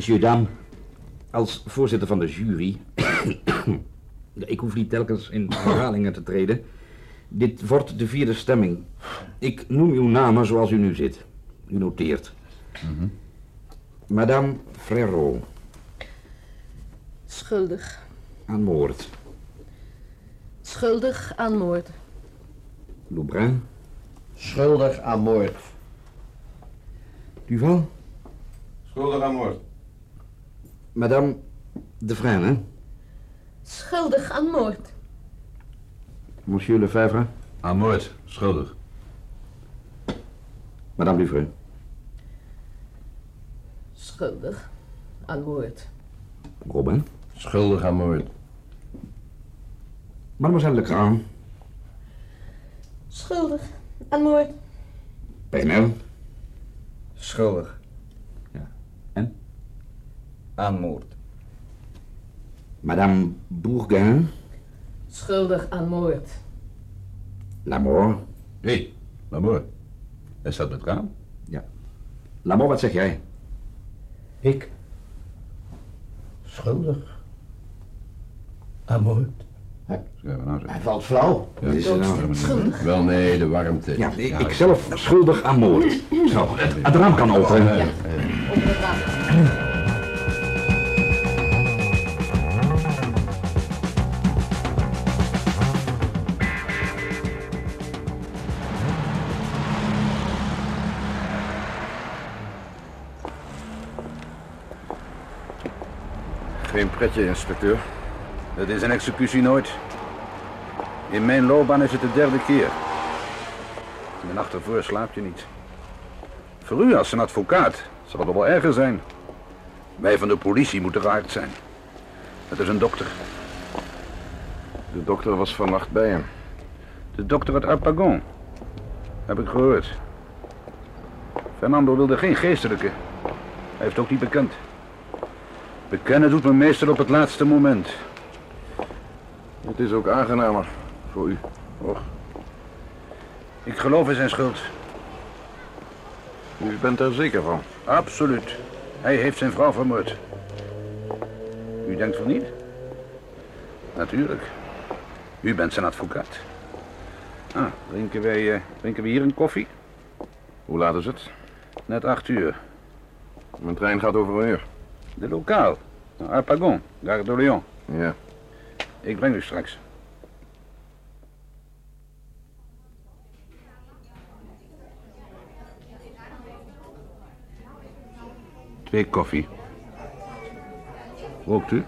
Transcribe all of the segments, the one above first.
Monsieur Dam, als voorzitter van de jury... ik hoef niet telkens in herhalingen te treden. Dit wordt de vierde stemming. Ik noem uw namen zoals u nu zit. U noteert. Madame Frérot, Schuldig. aan moord. Schuldig aan moord. Loubrun, Schuldig aan moord. Duval, Schuldig aan moord. Madame de Frêne, Schuldig aan moord. Monsieur Lefebvre, Aan moord. Schuldig. Madame Duvreux. Schuldig aan moord. Robin, Schuldig aan moord. Mademoiselle Legrand, Schuldig aan moord. Pernel, Schuldig. Ja. Aan moord. Madame Bourgain, Schuldig aan moord. Lamor. Hé, hey, mooi. Hij staat met raam. Lamor, wat zeg jij? Ik. Schuldig. Aan moord. Nou. Hij valt flauw. Wat is er nou? Schuldig. Wel nee, de warmte. Ja, ik, ik zelf schuldig aan moord. Zo, het raam kan open. Op pretje, inspecteur. Dat is een executie nooit. In mijn loopbaan is het de derde keer. De nacht ervoor slaap je niet. Voor u als een advocaat zal het wel erger zijn. Wij van de politie moeten raard zijn. Het is een dokter. De dokter was vannacht bij hem. De dokter uit Arpagon. Heb ik gehoord. Fernando wilde geen geestelijke. Hij heeft ook niet bekend. Bekennen doet men meestal op het laatste moment. Het is ook aangenamer voor u. Och. Ik geloof in zijn schuld. U bent er zeker van. Absoluut. Hij heeft zijn vrouw vermoord. U denkt van niet? Natuurlijk. U bent zijn advocaat. Ah, drinken wij, eh, drinken we hier een koffie? Hoe laat is het? Net acht uur. Mijn trein gaat over een uur. De lokaal. Arpagon, Gare de Lyon. Ja. Ik breng u straks. Twee koffie. Rookt u?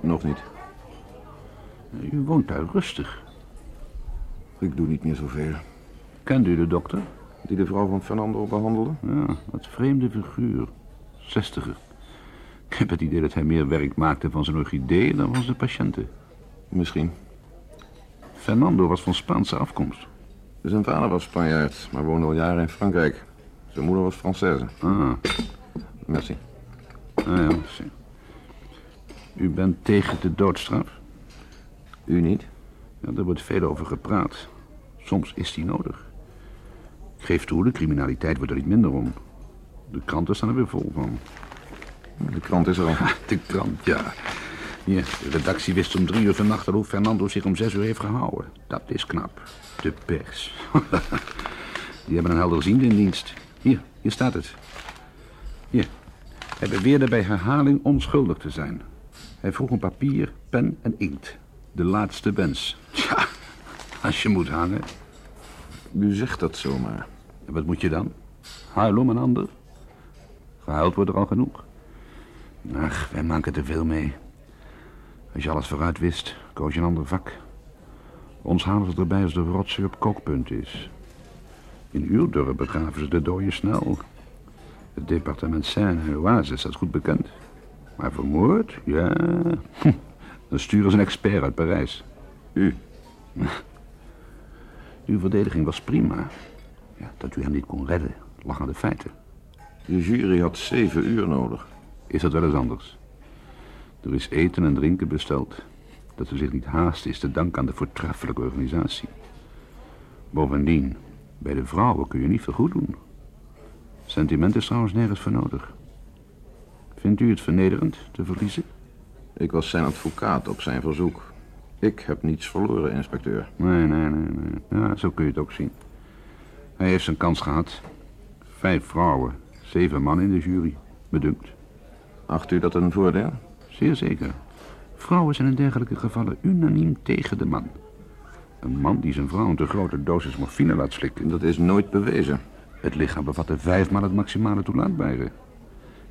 Nog niet. U woont daar rustig. Ik doe niet meer zoveel. Kent u de dokter? Die de vrouw van Fernando behandelde? Ja, wat vreemde figuur. Zestiger. Ik heb het idee dat hij meer werk maakte van zijn orchideeën dan van zijn patiënten. Misschien. Fernando was van Spaanse afkomst. Zijn vader was Spanjaard, maar woonde al jaren in Frankrijk. Zijn moeder was Française. Ah, Merci. ah ja, zie. U bent tegen de doodstraf? U niet? Ja, daar wordt veel over gepraat. Soms is die nodig. Ik geef toe, de criminaliteit wordt er niet minder om. De kranten staan er weer vol van. De krant is er al. De krant, ja. Hier, de redactie wist om drie uur vannacht al hoe Fernando zich om zes uur heeft gehouden. Dat is knap. De pers. Die hebben een helderziende in dienst. Hier, hier staat het. Hier. Hij beweerde bij herhaling onschuldig te zijn. Hij vroeg om papier, pen en inkt. De laatste wens. Tja, als je moet hangen. U zegt dat zomaar. En wat moet je dan? Huilen om een ander? Gehuild wordt er al genoeg. Ach, wij maken te veel mee. Als je alles vooruit wist, koos je een ander vak. Ons halen ze erbij als de rotzooi op kookpunt is. In uw dorp begraven ze de dooien snel. Het departement Seine-et-Oise is dat goed bekend. Maar vermoord? Ja. Dan sturen ze een expert uit Parijs. U? Uw verdediging was prima. Ja, dat u hem niet kon redden, lag aan de feiten. De jury had zeven uur nodig. Is dat wel eens anders? Er is eten en drinken besteld. Dat ze zich niet haast is te danken aan de voortreffelijke organisatie. Bovendien, bij de vrouwen kun je niet veel goed doen. Sentiment is trouwens nergens voor nodig. Vindt u het vernederend te verliezen? Ik was zijn advocaat op zijn verzoek. Ik heb niets verloren, inspecteur. Nee, nee, nee, nee. Ja, zo kun je het ook zien. Hij heeft zijn kans gehad. Vijf vrouwen, zeven mannen in de jury. Bedunkt. Acht u dat een voordeel? Zeer zeker. Vrouwen zijn in dergelijke gevallen unaniem tegen de man. Een man die zijn vrouw een te grote dosis morfine laat slikken. Dat is nooit bewezen. Het lichaam bevatte vijfmaal het maximale toelaatbare.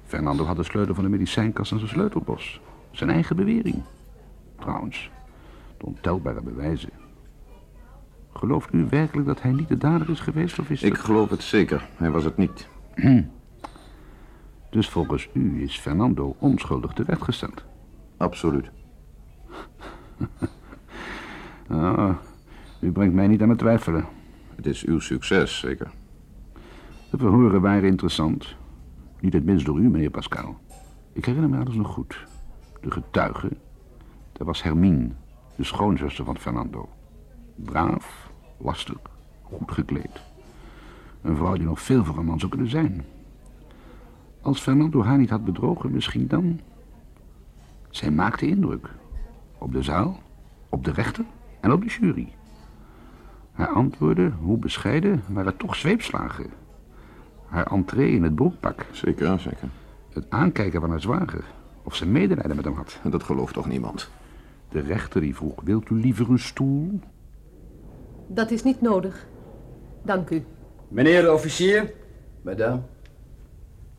Fernando had de sleutel van de medicijnkast aan zijn sleutelbos. Zijn eigen bewering. Trouwens, de ontelbare bewijzen. Gelooft u werkelijk dat hij niet de dader is geweest of is Ik het... geloof het zeker. Hij was het niet. Dus volgens u is Fernando onschuldig terechtgesteld. Absoluut. Ah, u brengt mij niet aan het twijfelen. Het is uw succes, zeker. De verhoren waren interessant. Niet het minst door u, meneer Pascal. Ik herinner me alles nog goed. De getuige, dat was Hermine, de schoonzuster van Fernando. Braaf, lastig, goed gekleed. Een vrouw die nog veel voor een man zou kunnen zijn. Als Fernando haar niet had bedrogen, misschien dan... Zij maakte indruk. Op de zaal, op de rechter en op de jury. Haar antwoorden, hoe bescheiden, waren toch zweepslagen. Haar entree in het broekpak. Zeker, zeker. Het aankijken van haar zwager. Of ze medelijden met hem had. Dat gelooft toch niemand? De rechter die vroeg, wilt u liever een stoel? Dat is niet nodig. Dank u. Meneer de officier, Madame.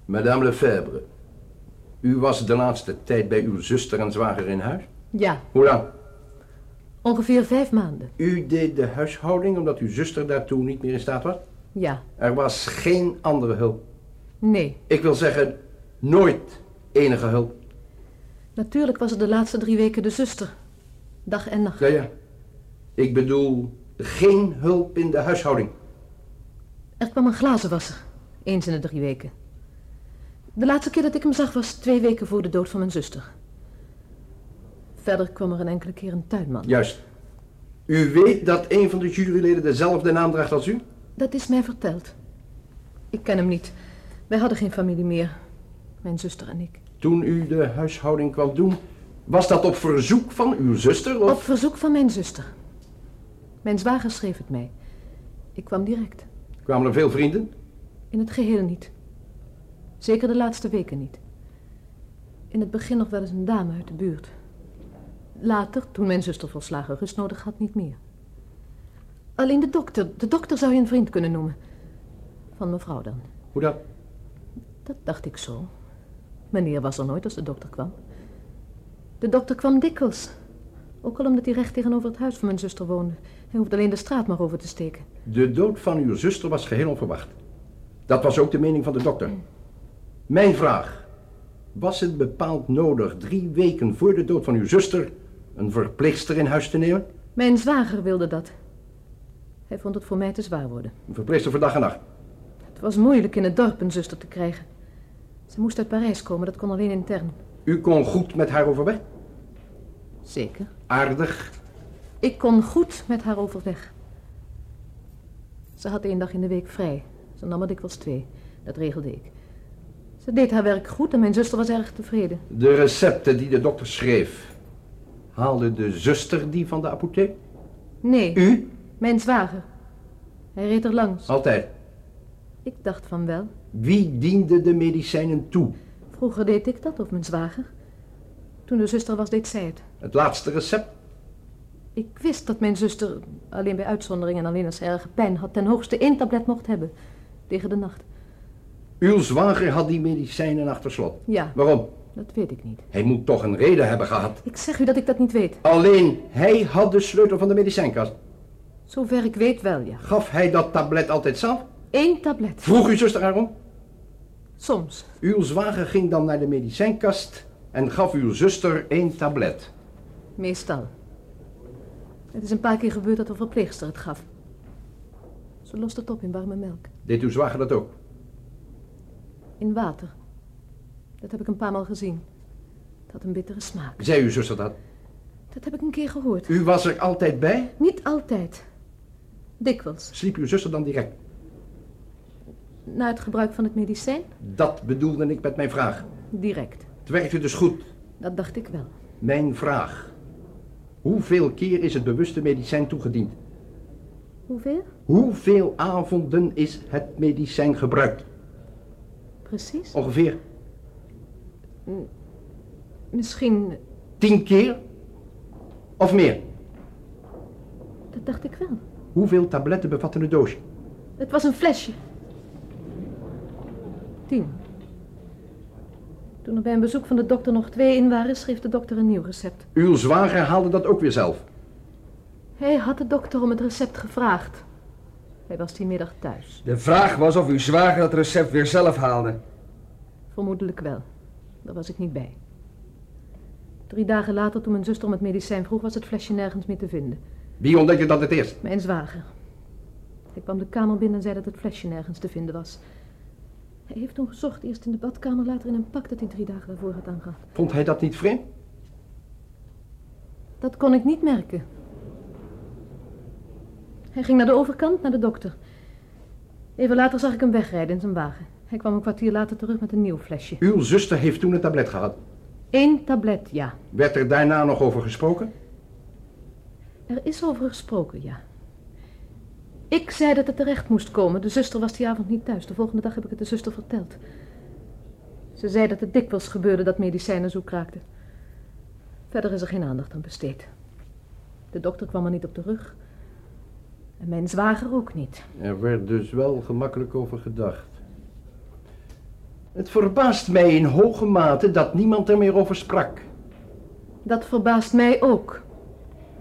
Madame Lefebvre. U was de laatste tijd bij uw zuster en zwager in huis? Ja, Hoe lang? ongeveer vijf maanden. U deed de huishouding omdat uw zuster daartoe niet meer in staat was? Ja, Er was geen andere hulp. nee. Ik wil zeggen, nooit enige hulp. Natuurlijk was het de laatste drie weken de zuster. Dag en nacht. Ja, ja. Ik bedoel, geen hulp in de huishouding. Er kwam een glazenwasser. Eens in de drie weken. De laatste keer dat ik hem zag was twee weken voor de dood van mijn zuster. Verder kwam er een enkele keer een tuinman. Juist. U weet dat een van de juryleden dezelfde naam draagt als u? Dat is mij verteld. Ik ken hem niet. Wij hadden geen familie meer. Mijn zuster en ik. Toen u de huishouding kwam doen, was dat op verzoek van uw zuster? Of? Op verzoek van mijn zuster. Mijn zwager schreef het mij. Ik kwam direct. Kwamen er veel vrienden? In het geheel niet. Zeker de laatste weken niet. In het begin nog wel eens een dame uit de buurt. Later, toen mijn zuster volslagen rust nodig had, niet meer. Alleen de dokter. De dokter zou je een vriend kunnen noemen. Van mevrouw dan. Hoe dat? Dat dacht ik zo. Meneer was er nooit als de dokter kwam. De dokter kwam dikwijls. Ook al omdat hij recht tegenover het huis van mijn zuster woonde. Hij hoefde alleen de straat maar over te steken. De dood van uw zuster was geheel onverwacht. Dat was ook de mening van de dokter. Mijn vraag. Was het bepaald nodig drie weken voor de dood van uw zuster een verpleegster in huis te nemen? Mijn zwager wilde dat. Hij vond het voor mij te zwaar worden. Een verpleegster voor dag en nacht. Het was moeilijk in het dorp een zuster te krijgen. Ze moest uit Parijs komen, dat kon alleen intern. U kon goed met haar overweg? Zeker. Aardig. Ik kon goed met haar overweg. Ze had één dag in de week vrij. Ze nam er dikwijls twee. Dat regelde ik. Ze deed haar werk goed en mijn zuster was erg tevreden. De recepten die de dokter schreef. Haalde de zuster die van de apotheek? Nee, U? mijn zwager. Hij reed er langs. Altijd. Ik dacht van wel. Wie diende de medicijnen toe? Vroeger deed ik dat, of mijn zwager. Toen de zuster was, deed zij het. Het laatste recept? Ik wist dat mijn zuster, alleen bij uitzondering en alleen als ze erge pijn had, ten hoogste één tablet mocht hebben. Tegen de nacht. Uw zwager had die medicijnen achter slot. Ja, Waarom? dat weet ik niet. Hij moet toch een reden hebben gehad. Ik zeg u dat ik dat niet weet. Alleen hij had de sleutel van de medicijnkast. Zover ik weet wel, ja. Gaf hij dat tablet altijd zelf? Eén tablet. Vroeg uw zuster erom? Soms. Uw zwager ging dan naar de medicijnkast en gaf uw zuster één tablet. Meestal. Het is een paar keer gebeurd dat de verpleegster het gaf. Ze lost het op in warme melk. Deed uw zwager dat ook? In water. Dat heb ik een paar maal gezien. Het had een bittere smaak. Zei uw zuster dat? Dat heb ik een keer gehoord. U was er altijd bij? Niet altijd. Dikwijls. Sliep uw zuster dan direct? Na het gebruik van het medicijn? Dat bedoelde ik met mijn vraag. Direct. Het werkte dus goed. Dat dacht ik wel. Mijn vraag. Hoeveel keer is het bewuste medicijn toegediend? Hoeveel? Hoeveel avonden is het medicijn gebruikt? Precies? Ongeveer Misschien, tien keer? Of meer? dat dacht ik wel. Hoeveel tabletten bevat een doosje? Het was een flesje. Tien. Toen er bij een bezoek van de dokter nog twee in waren, schreef de dokter een nieuw recept. Uw zwager haalde dat ook weer zelf. Hij had de dokter om het recept gevraagd. Hij was die middag thuis. De vraag was of uw zwager dat recept weer zelf haalde. Vermoedelijk wel. Daar was ik niet bij. Drie dagen later, toen mijn zuster om het medicijn vroeg, was het flesje nergens meer te vinden. Wie ontdekte dat het eerst? Mijn zwager. Hij kwam de kamer binnen en zei dat het flesje nergens te vinden was. Hij heeft toen gezocht, eerst in de badkamer, later in een pak dat hij drie dagen daarvoor had aangehad. Vond hij dat niet vreemd? Dat kon ik niet merken. Hij ging naar de overkant, naar de dokter. Even later zag ik hem wegrijden in zijn wagen. Hij kwam een kwartier later terug met een nieuw flesje. Uw zuster heeft toen een tablet gehad. Eén tablet, ja. Werd er daarna nog over gesproken? Er is over gesproken, ja. Ik zei dat het terecht moest komen. De zuster was die avond niet thuis. De volgende dag heb ik het de zuster verteld. Ze zei dat het dikwijls gebeurde dat medicijnen zoek raakten. Verder is er geen aandacht aan besteed. De dokter kwam er niet op de rug. En mijn zwager ook niet. Er werd dus wel gemakkelijk over gedacht. Het verbaast mij in hoge mate dat niemand er meer over sprak. Dat verbaast mij ook.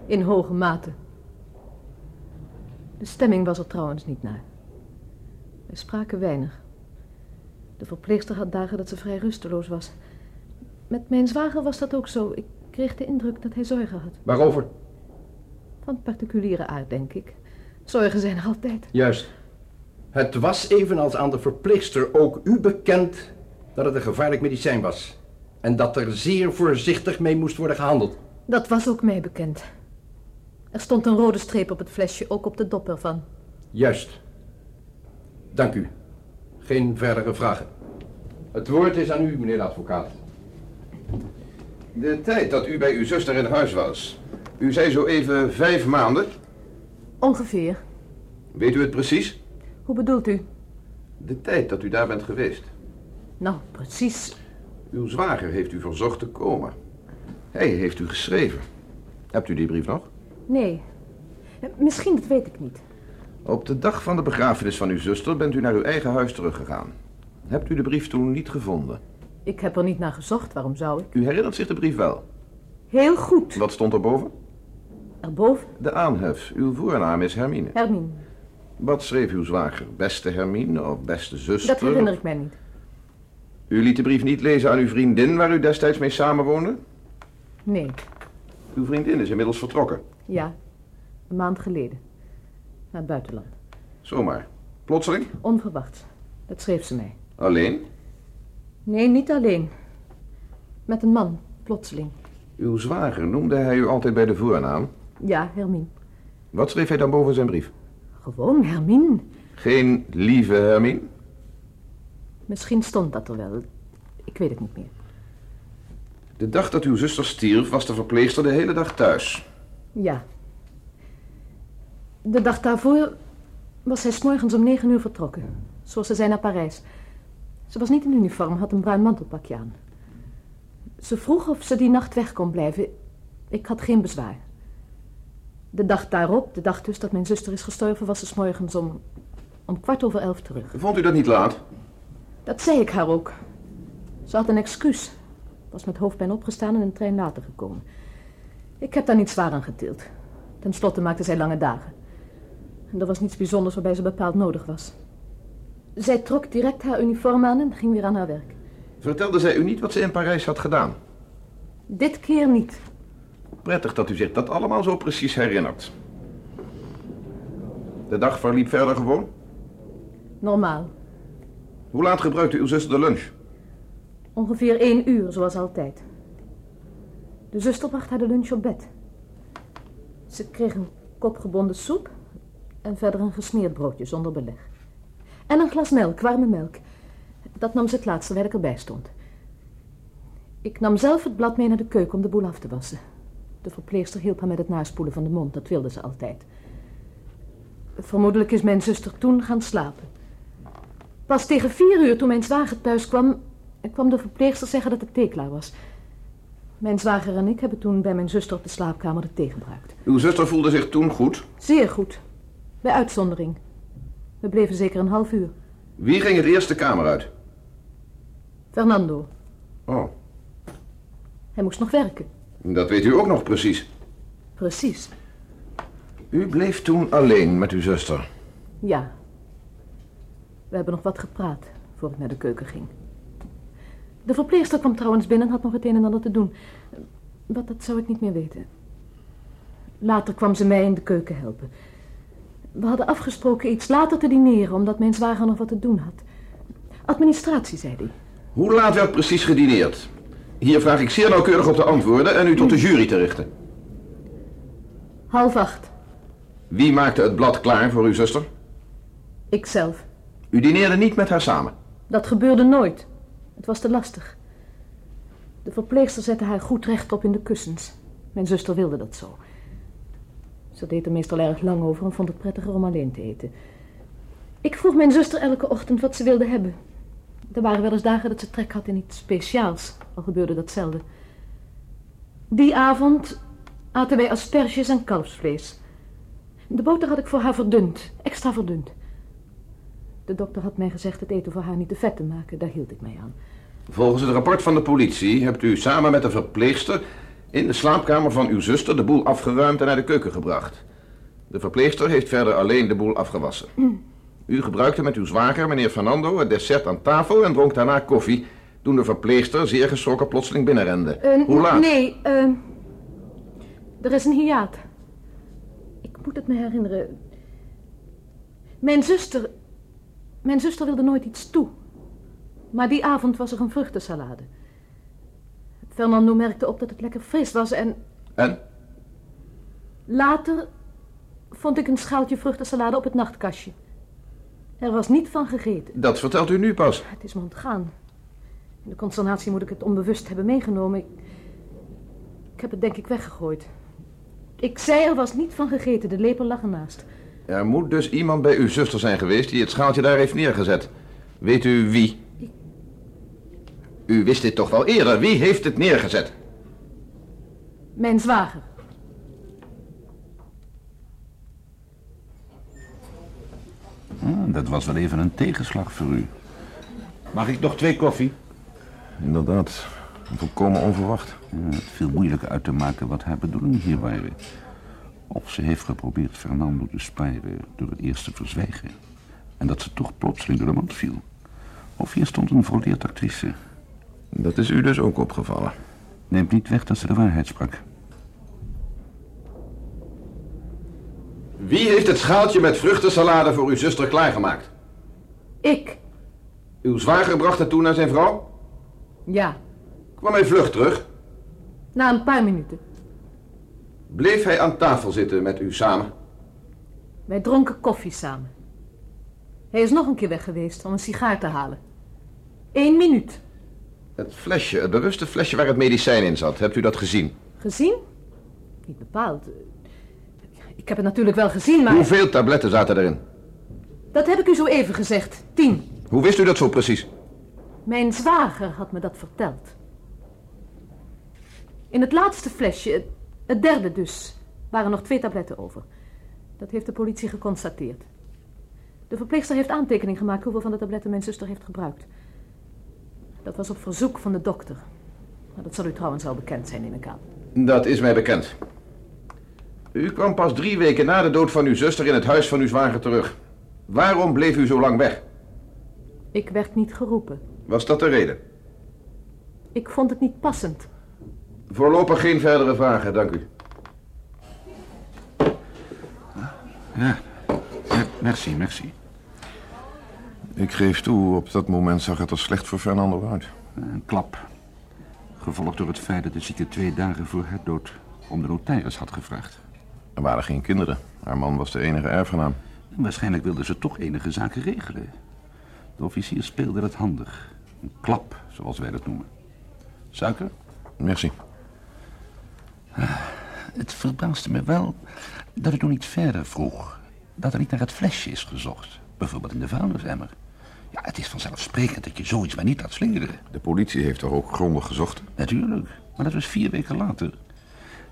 In hoge mate. De stemming was er trouwens niet naar. We spraken weinig. De verpleegster had dagen dat ze vrij rusteloos was. Met mijn zwager was dat ook zo. Ik kreeg de indruk dat hij zorgen had. Waarover? Van particuliere aard, denk ik. Zorgen zijn er altijd. Juist. Het was evenals aan de verpleegster ook u bekend dat het een gevaarlijk medicijn was. En dat er zeer voorzichtig mee moest worden gehandeld. Dat was ook mij bekend. Er stond een rode streep op het flesje, ook op de dop ervan. Juist. Dank u. Geen verdere vragen. Het woord is aan u, meneer de advocaat. De tijd dat u bij uw zuster in huis was. U zei zo even vijf maanden. Ongeveer. Weet u het precies? Hoe bedoelt u? De tijd dat u daar bent geweest. Nou, precies. Uw zwager heeft u verzocht te komen. Hij heeft u geschreven. Hebt u die brief nog? Nee. Misschien, dat weet ik niet. Op de dag van de begrafenis van uw zuster bent u naar uw eigen huis teruggegaan. Hebt u de brief toen niet gevonden? Ik heb er niet naar gezocht, waarom zou ik? U herinnert zich de brief wel. Heel goed. Wat stond er boven? Erboven, De aanhef. Uw voornaam is Hermine. Hermine. Wat schreef uw zwager? Beste Hermine of beste zuster? Dat herinner ik mij niet. U liet de brief niet lezen aan uw vriendin waar u destijds mee samenwoonde? Nee, Uw vriendin is inmiddels vertrokken. ja. Een maand geleden. Naar het buitenland. Zomaar. Plotseling? Onverwachts. Dat schreef ze mij. Alleen? Nee, niet alleen. Met een man, plotseling. Uw zwager noemde hij u altijd bij de voornaam. Ja, Hermine. Wat schreef hij dan boven zijn brief? Gewoon Hermine. Geen lieve Hermine? Misschien stond dat er wel. Ik weet het niet meer. De dag dat uw zuster stierf was de verpleegster de hele dag thuis. Ja. De dag daarvoor was zij 's morgens om negen uur vertrokken. Zoals ze zei naar Parijs. Ze was niet in uniform, had een bruin mantelpakje aan. Ze vroeg of ze die nacht weg kon blijven. Ik had geen bezwaar. De dag daarop, de dag dus dat mijn zuster is gestorven, was ze 's morgens om, om kwart over elf terug. Vond u dat niet laat? Dat zei ik haar ook. Ze had een excuus. Was met hoofdpijn opgestaan en een trein later gekomen. Ik heb daar niet zwaar aan getild. Ten slotte maakte zij lange dagen. En er was niets bijzonders waarbij ze bepaald nodig was. Zij trok direct haar uniform aan en ging weer aan haar werk. Vertelde zij u niet wat ze in Parijs had gedaan? Dit keer niet. Prettig dat u zich dat allemaal zo precies herinnert. De dag verliep verder gewoon. Normaal. Hoe laat gebruikte uw zuster de lunch? Ongeveer één uur, zoals altijd. De zuster bracht haar de lunch op bed. Ze kreeg een kop gebonden soep en verder een gesmeerd broodje zonder beleg. En een glas melk, warme melk. Dat nam ze het laatste waar ik erbij stond. Ik nam zelf het blad mee naar de keuken om de boel af te wassen. De verpleegster hielp haar met het naspoelen van de mond, dat wilde ze altijd. Vermoedelijk is mijn zuster toen gaan slapen. Pas tegen vier uur, toen mijn zwager thuis kwam, kwam de verpleegster zeggen dat de thee klaar was. Mijn zwager en ik hebben toen bij mijn zuster op de slaapkamer de thee gebruikt. Uw zuster voelde zich toen goed. Zeer goed. Bij uitzondering. We bleven zeker een half uur. Wie ging het eerst de kamer uit? Fernando. Oh, Hij moest nog werken. Dat weet u ook nog precies. Precies. U bleef toen alleen met uw zuster. Ja. We hebben nog wat gepraat voor ik naar de keuken ging. De verpleegster kwam trouwens binnen en had nog het een en ander te doen. Wat, dat zou ik niet meer weten. Later kwam ze mij in de keuken helpen. We hadden afgesproken iets later te dineren, omdat mijn zwager nog wat te doen had. Administratie, zei hij. Hoe laat werd precies gedineerd? Hier vraag ik zeer nauwkeurig op te antwoorden en u tot de jury te richten. Half acht. Wie maakte het blad klaar voor uw zuster? Ikzelf. U dineerde niet met haar samen. Dat gebeurde nooit. Het was te lastig. De verpleegster zette haar goed rechtop in de kussens. Mijn zuster wilde dat zo. Ze deed er meestal erg lang over en vond het prettiger om alleen te eten. Ik vroeg mijn zuster elke ochtend wat ze wilde hebben. Er waren wel eens dagen dat ze trek had in iets speciaals, al gebeurde dat zelden. Die avond aten wij asperges en kalfsvlees. De boter had ik voor haar verdund, extra verdund. De dokter had mij gezegd het eten voor haar niet te vet te maken, daar hield ik mij aan. Volgens het rapport van de politie hebt u samen met de verpleegster in de slaapkamer van uw zuster de boel afgeruimd en naar de keuken gebracht. De verpleegster heeft verder alleen de boel afgewassen. U gebruikte met uw zwager, meneer Fernando, het dessert aan tafel en dronk daarna koffie, toen de verpleegster zeer geschrokken plotseling binnenrende. Eh, Hoe laat? Nee, eh, er is een hiaat. Ik moet het me herinneren. Mijn zuster... Mijn zuster wilde nooit iets toe. Maar die avond was er een vruchtensalade. Fernando merkte op dat het lekker fris was en En? later vond ik een schaaltje vruchtensalade op het nachtkastje. Er was niet van gegeten. Dat vertelt u nu pas. Het is me ontgaan. In de consternatie moet ik het onbewust hebben meegenomen. Ik, ik heb het denk ik weggegooid. Ik zei er was niet van gegeten, de lepel lag ernaast. Er moet dus iemand bij uw zuster zijn geweest die het schaaltje daar heeft neergezet. Weet u wie? U wist dit toch wel eerder. Wie heeft het neergezet? Mijn zwager. Ah, dat was wel even een tegenslag voor u. Mag ik nog twee koffie? Inderdaad. Volkomen onverwacht. Ja, het viel moeilijk uit te maken wat haar bedoelingen hier waren. Of ze heeft geprobeerd Fernando te spijren door het eerst te verzwijgen. En dat ze toch plotseling door de mand viel. Of hier stond een volleerd actrice. Dat is u dus ook opgevallen. Neemt niet weg dat ze de waarheid sprak. Wie heeft het schaaltje met vruchtensalade voor uw zuster klaargemaakt? Ik? Uw zwager bracht het toen naar zijn vrouw? Ja, Kwam hij vlug terug? na een paar minuten. Bleef hij aan tafel zitten met u samen? Wij dronken koffie samen. Hij is nog een keer weg geweest om een sigaar te halen. Eén minuut. Het flesje, het bewuste flesje waar het medicijn in zat, hebt u dat gezien? Gezien? Niet bepaald. Ik heb het natuurlijk wel gezien, maar... Hoeveel tabletten zaten erin? Dat heb ik u zo even gezegd. Tien. Hoe wist u dat zo precies? Mijn zwager had me dat verteld. In het laatste flesje, het- derde dus, waren nog twee tabletten over. Dat heeft de politie geconstateerd. De verpleegster heeft aantekening gemaakt hoeveel van de tabletten mijn zuster heeft gebruikt. Dat was op verzoek van de dokter. Maar dat zal u trouwens wel bekend zijn, neem ik aan. Dat is mij bekend. U kwam pas drie weken na de dood van uw zuster in het huis van uw zwager terug. Waarom bleef u zo lang weg? Ik werd niet geroepen. Was dat de reden? Ik vond het niet passend. Voorlopig geen verdere vragen, dank u. Ja, ja, merci, merci. Ik geef toe, op dat moment zag het er slecht voor Fernando uit. Een klap. Gevolgd door het feit dat de zieke twee dagen voor haar dood om de notaris had gevraagd. Er waren geen kinderen. Haar man was de enige erfgenaam. Waarschijnlijk wilden ze toch enige zaken regelen. De officier speelde het handig. Een klap, zoals wij dat noemen. Suiker? Merci. Het verbaasde me wel dat u toen niet verder vroeg. Dat er niet naar het flesje is gezocht. Bijvoorbeeld in de vuilnisemmer. Ja, het is vanzelfsprekend dat je zoiets maar niet laat slingeren. De politie heeft toch ook grondig gezocht? Natuurlijk, maar dat was vier weken later.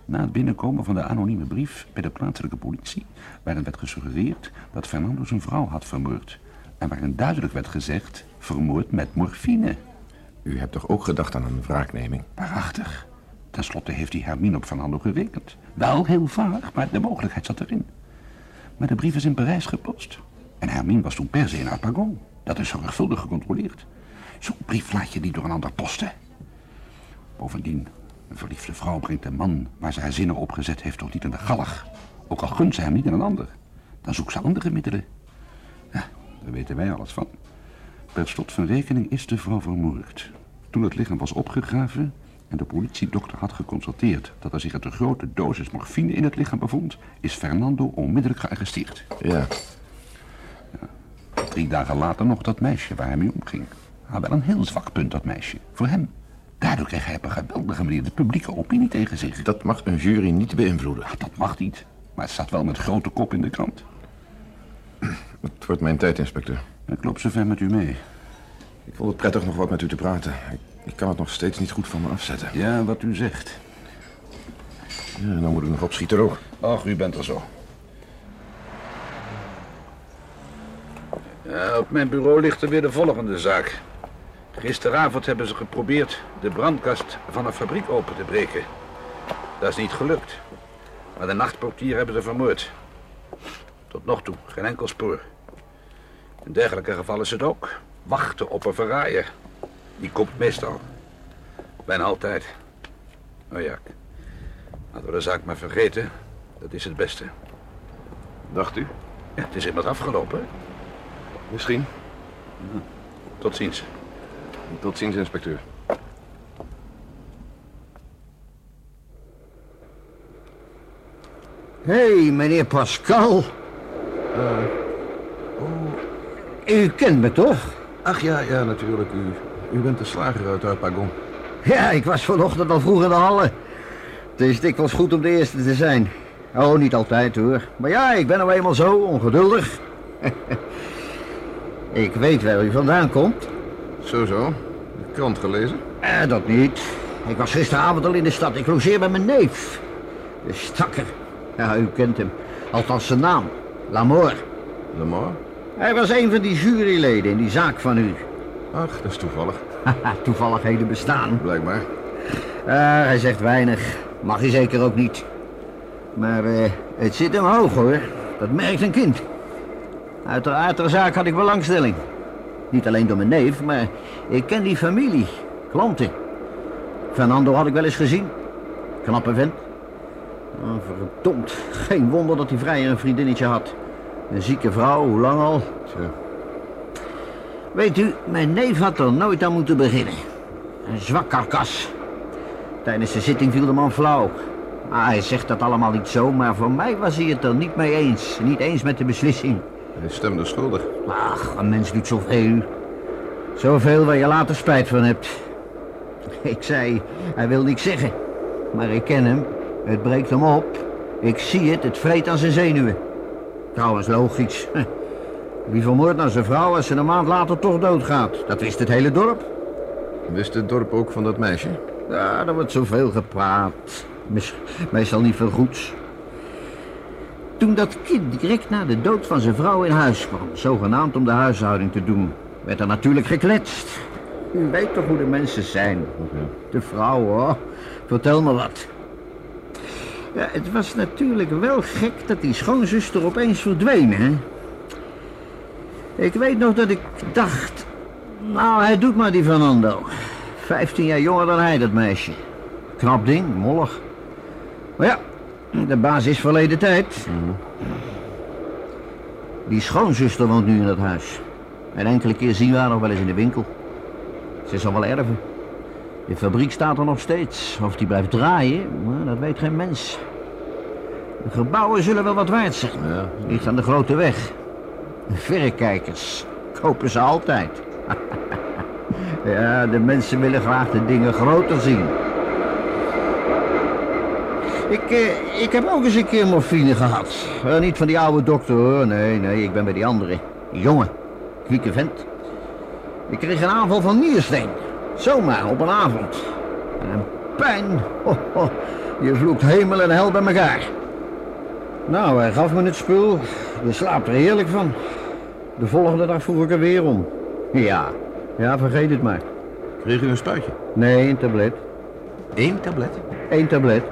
Na het binnenkomen van de anonieme brief bij de plaatselijke politie... waarin werd gesuggereerd dat Fernando zijn vrouw had vermoord. En waarin duidelijk werd gezegd, vermoord met morfine. U hebt toch ook gedacht aan een wraakneming? Waarachtig. Ten slotte heeft hij Hermine op Fernando gerekend. Wel heel vaag, maar de mogelijkheid zat erin. Maar de brief is in Parijs gepost. En Hermine was toen per se in Arpagon. Dat is zorgvuldig gecontroleerd. Zo'n brief laat je niet door een ander posten. Bovendien, een verliefde vrouw brengt een man waar ze haar zinnen op gezet heeft toch niet in de galg. Ook al gunt ze hem niet aan een ander. Dan zoekt ze andere middelen. Ja, daar weten wij alles van. Per slot van rekening is de vrouw vermoord. Toen het lichaam was opgegraven en de politiedokter had geconstateerd dat er zich een te grote dosis morfine in het lichaam bevond, is Fernando onmiddellijk gearresteerd. Ja. Drie dagen later nog dat meisje waar hij mee omging. Had wel een heel zwak punt, dat meisje. Voor hem. Daardoor kreeg hij op een geweldige manier de publieke opinie tegen zich. Dat mag een jury niet beïnvloeden. Dat mag niet. Maar het staat wel met grote kop in de krant. Het wordt mijn tijd, inspecteur. Ik loop zo ver met u mee. Ik vond het prettig nog wat met u te praten. Ik, ik kan het nog steeds niet goed van me afzetten. Ja, wat u zegt. Ja, dan moet ik nog opschieten ook. Ach, u bent er zo. Ja, op mijn bureau ligt er weer de volgende zaak. Gisteravond hebben ze geprobeerd de brandkast van een fabriek open te breken. Dat is niet gelukt. Maar de nachtportier hebben ze vermoord. Tot nog toe, geen enkel spoor. In dergelijke gevallen is het ook. Wachten op een verraaier. Die komt meestal. Bijna altijd. Oh ja, laten we de zaak maar vergeten. Dat is het beste. Dacht u? Ja, het is immers afgelopen. Misschien. Tot ziens. Tot ziens, inspecteur. Hé, hey, meneer Pascal. U kent me toch? Ach ja, ja, natuurlijk. U, u bent de slager uit Arpagon. Ja, ik was vanochtend al vroeg in de hallen. Het is dikwijls goed om de eerste te zijn. Oh, niet altijd hoor. Maar ja, ik ben nou eenmaal zo ongeduldig. ik weet waar u vandaan komt. Zo, zo. De krant gelezen? Eh, dat niet. Ik was gisteravond al in de stad. Ik logeer bij mijn neef. De stakker. Ja, u kent hem. Althans zijn naam. Lamor. Lamar? Hij was een van die juryleden in die zaak van u. Ach, dat is toevallig. Toevalligheden bestaan. Blijkbaar. Ah, hij zegt weinig. Mag hij zeker ook niet. Maar eh, het zit hem hoog hoor. Dat merkt een kind. Uit de zaak had ik belangstelling. Niet alleen door mijn neef, maar ik ken die familie. Klanten. Fernando had ik wel eens gezien. Knappe vent. Oh, verdomd. Geen wonder dat hij vrijer een vriendinnetje had. Een zieke vrouw, hoe lang al? Tja. Weet u, mijn neef had er nooit aan moeten beginnen. Een zwak karkas. Tijdens de zitting viel de man flauw. Ah, hij zegt dat allemaal niet zo, maar voor mij was hij het er niet mee eens. Niet eens met de beslissing. Hij stemde schuldig. Ach, een mens doet zoveel. Zoveel waar je later spijt van hebt. Ik zei, hij wil niks zeggen. Maar ik ken hem. Het breekt hem op. Ik zie het, het vreet aan zijn zenuwen. Trouwens, logisch. Wie vermoordt nou zijn vrouw als ze een maand later toch doodgaat? Dat wist het hele dorp. Wist het dorp ook van dat meisje? Ja, er wordt zoveel gepraat. Mees- Meestal niet veel goeds. Toen dat kind direct na de dood van zijn vrouw in huis kwam, zogenaamd om de huishouding te doen, werd er natuurlijk gekletst. U weet toch hoe de mensen zijn. De vrouw, hoor. Vertel me wat. Ja, het was natuurlijk wel gek dat die schoonzuster opeens verdween, hè? Ik weet nog dat ik dacht... Nou, hij doet maar die Fernando. Vijftien jaar jonger dan hij, dat meisje. Knap ding, mollig. Maar ja, de baas is verleden tijd. Die schoonzuster woont nu in dat huis. En enkele keer zien we haar nog wel eens in de winkel. Ze zal wel erven. De fabriek staat er nog steeds. Of die blijft draaien, dat weet geen mens. De gebouwen zullen wel wat waard zijn. Ja. Ligt aan de grote weg. Verrekijkers kopen ze altijd. ja, de mensen willen graag de dingen groter zien. Ik, eh, ik heb ook eens een keer morfine gehad. Eh, niet van die oude dokter hoor, nee, nee, ik ben bij die andere. Die jongen, kwieke vent. Ik kreeg een aanval van niersteen. Zomaar, op een avond. En een pijn, je vloekt hemel en hel bij elkaar. Nou, hij gaf me het spul. Je slaapt er heerlijk van. De volgende dag vroeg ik er weer om. Ja, ja, vergeet het maar. Kreeg u een spuitje? Nee, een tablet. Eén tablet? Eén tablet.